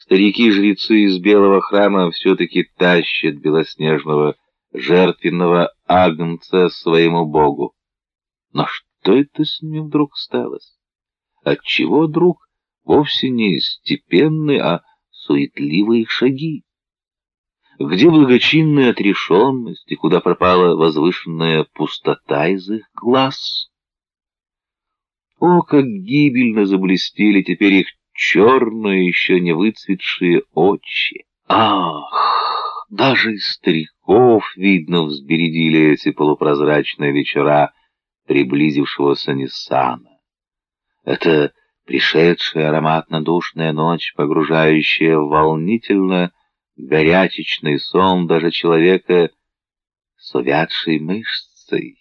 Старики-жрецы из белого храма все-таки тащат белоснежного жертвенного агнца своему богу. Но что это с ним вдруг сталось? Отчего, друг, вовсе не степенные, а суетливые шаги? Где благочинная отрешенность и куда пропала возвышенная пустота из их глаз? О, как гибельно заблестели теперь их черные, еще не выцветшие очи! Ах, даже из стариков, видно, взбередили эти полупрозрачные вечера приблизившегося Ниссана. Это пришедшая ароматно-душная ночь, погружающая в волнительно горячечный сон даже человека с увядшей мышцей.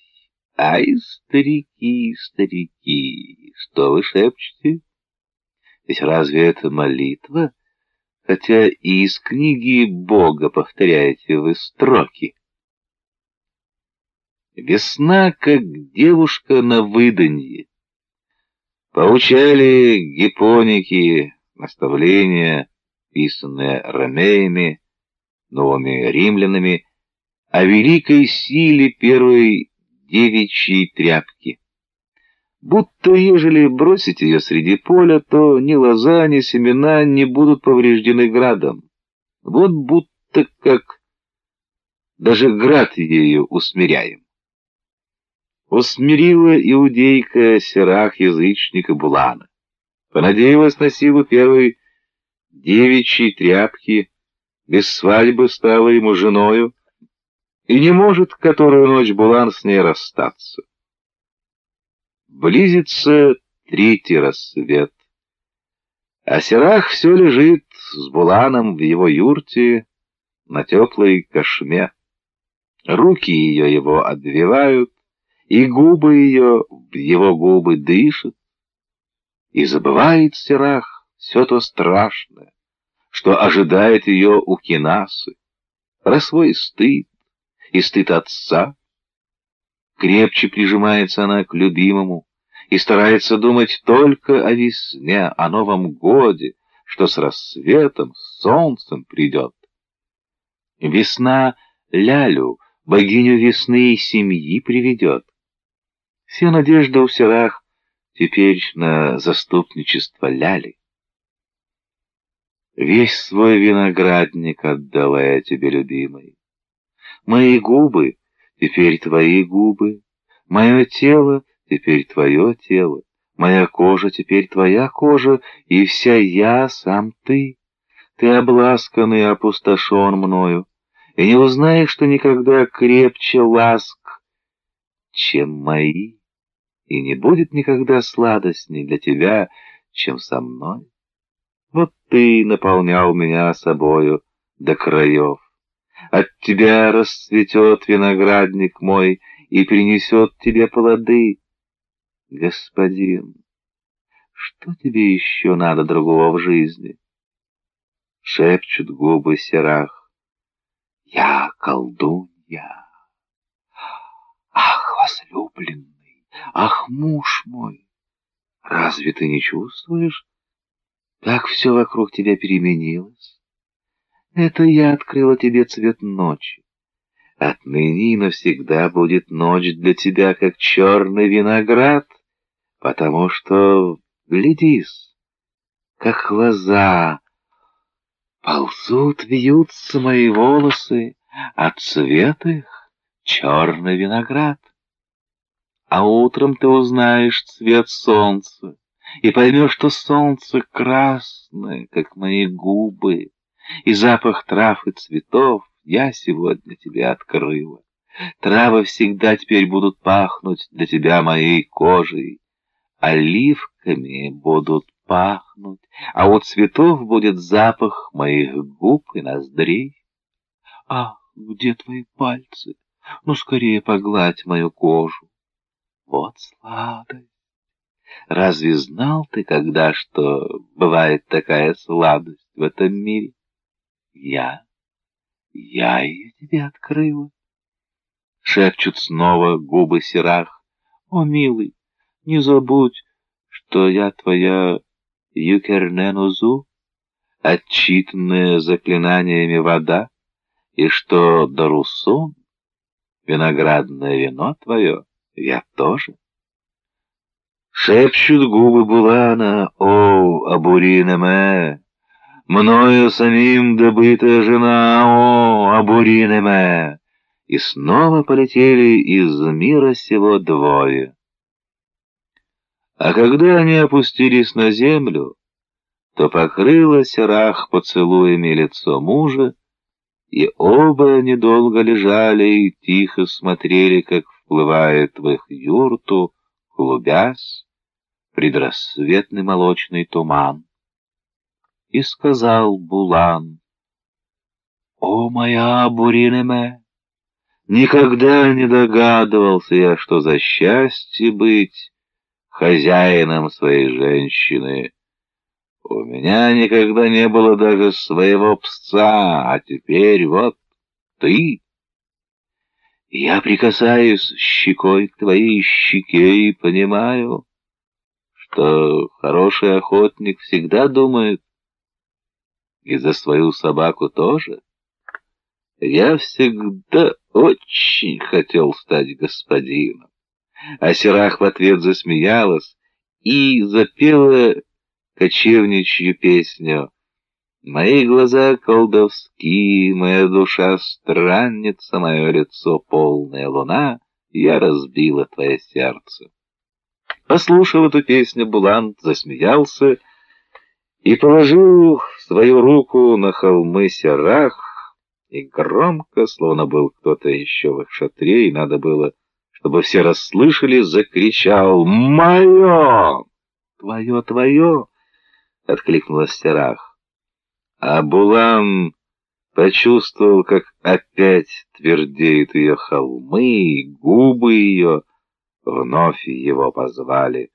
Ай, старики, старики, что вы шепчете? Ведь разве это молитва? Хотя и из книги Бога повторяете вы строки. Весна, как девушка на выданье. Поучали гипоники, наставления, писанные ромеями, новыми римлянами, о великой силе первой девичьей тряпки. Будто ежели бросить ее среди поля, то ни лоза, ни семена не будут повреждены градом. Вот будто как даже град ею усмиряем. Усмирила иудейка серах язычника Булана. Понадеялась на силу первой девичьей тряпки, без свадьбы стала ему женою, и не может которую ночь Булан с ней расстаться. Близится третий рассвет, а Серах все лежит с Буланом в его юрте на теплой кошме. Руки ее его обвивают, и губы ее в его губы дышат, и забывает Серах все то страшное, что ожидает ее у Кинасы, про свой стыд и стыд отца. Крепче прижимается она к любимому и старается думать только о весне, о Новом годе, что с рассветом, с солнцем придет. Весна Лялю, богиню весны и семьи приведет. Вся надежда у Серах теперь на заступничество Ляли. Весь свой виноградник отдала я тебе, любимый. Мои губы — теперь твои губы, мое тело — теперь твое тело, моя кожа — теперь твоя кожа, и вся я — сам ты. Ты обласкан и опустошен мною, и не узнаешь, что никогда крепче ласк, чем мои, и не будет никогда сладостней для тебя, чем со мной. Вот ты наполнял меня собою до краев. От тебя расцветет виноградник мой и принесет тебе плоды. Господин, что тебе еще надо другого в жизни? Шепчут губы серах. Я колдунья. Ах, возлюбленный, ах, муж мой, разве ты не чувствуешь, как все вокруг тебя переменилось. Это я открыла тебе цвет ночи. Отныне и навсегда будет ночь для тебя, как черный виноград, потому что, глядись, как лоза, ползут, вьются мои волосы, а цвет их — черный виноград. А утром ты узнаешь цвет солнца, и поймешь, что солнце красное, как мои губы, и запах трав и цветов я сегодня тебе открыла. Травы всегда теперь будут пахнуть для тебя моей кожей, оливками будут пахнуть, а у цветов будет запах моих губ и ноздрей. Ах, где твои пальцы? Ну, скорее погладь мою кожу. Вот сладость. Разве знал ты когда, что бывает такая сладость в этом мире? Я, я ее тебе открыла. Шепчут снова губы серах. О, милый, не забудь, что я твоя Юкерненузу, отчитанная заклинаниями вода, и что Дарусон, виноградное вино твое, я тоже. Шепчут губы Булана, о, Абуринеме, мною самим добытая жена, о, Абуринеме, и снова полетели из мира сего двое. А когда они опустились на землю, то покрыло Серах поцелуями лицо мужа, и оба недолго лежали и тихо смотрели, как вплывает в их юрту, клубясь, предрассветный молочный туман. И сказал Булан, «О, моя Буринеме, никогда не догадывался я, что за счастье быть хозяином своей женщины. У меня никогда не было даже своего пса, а теперь вот ты». Я прикасаюсь щекой к твоей щеке и понимаю, что хороший охотник всегда думает и за свою собаку тоже. Я всегда очень хотел стать господином. А Серах в ответ засмеялась и запела кочевничью песню Мои глаза колдовские, моя душа странница, мое лицо полная луна, я разбила твое сердце. Послушав эту песню, Булан засмеялся и положил свою руку на холмы Серах, и громко, словно был кто-то еще в их шатре, и надо было, чтобы все расслышали, закричал «Мое!» «Твое, твое!» — откликнулась Серах. А Булан почувствовал, как опять твердеют ее холмы, и губы ее вновь его позвали.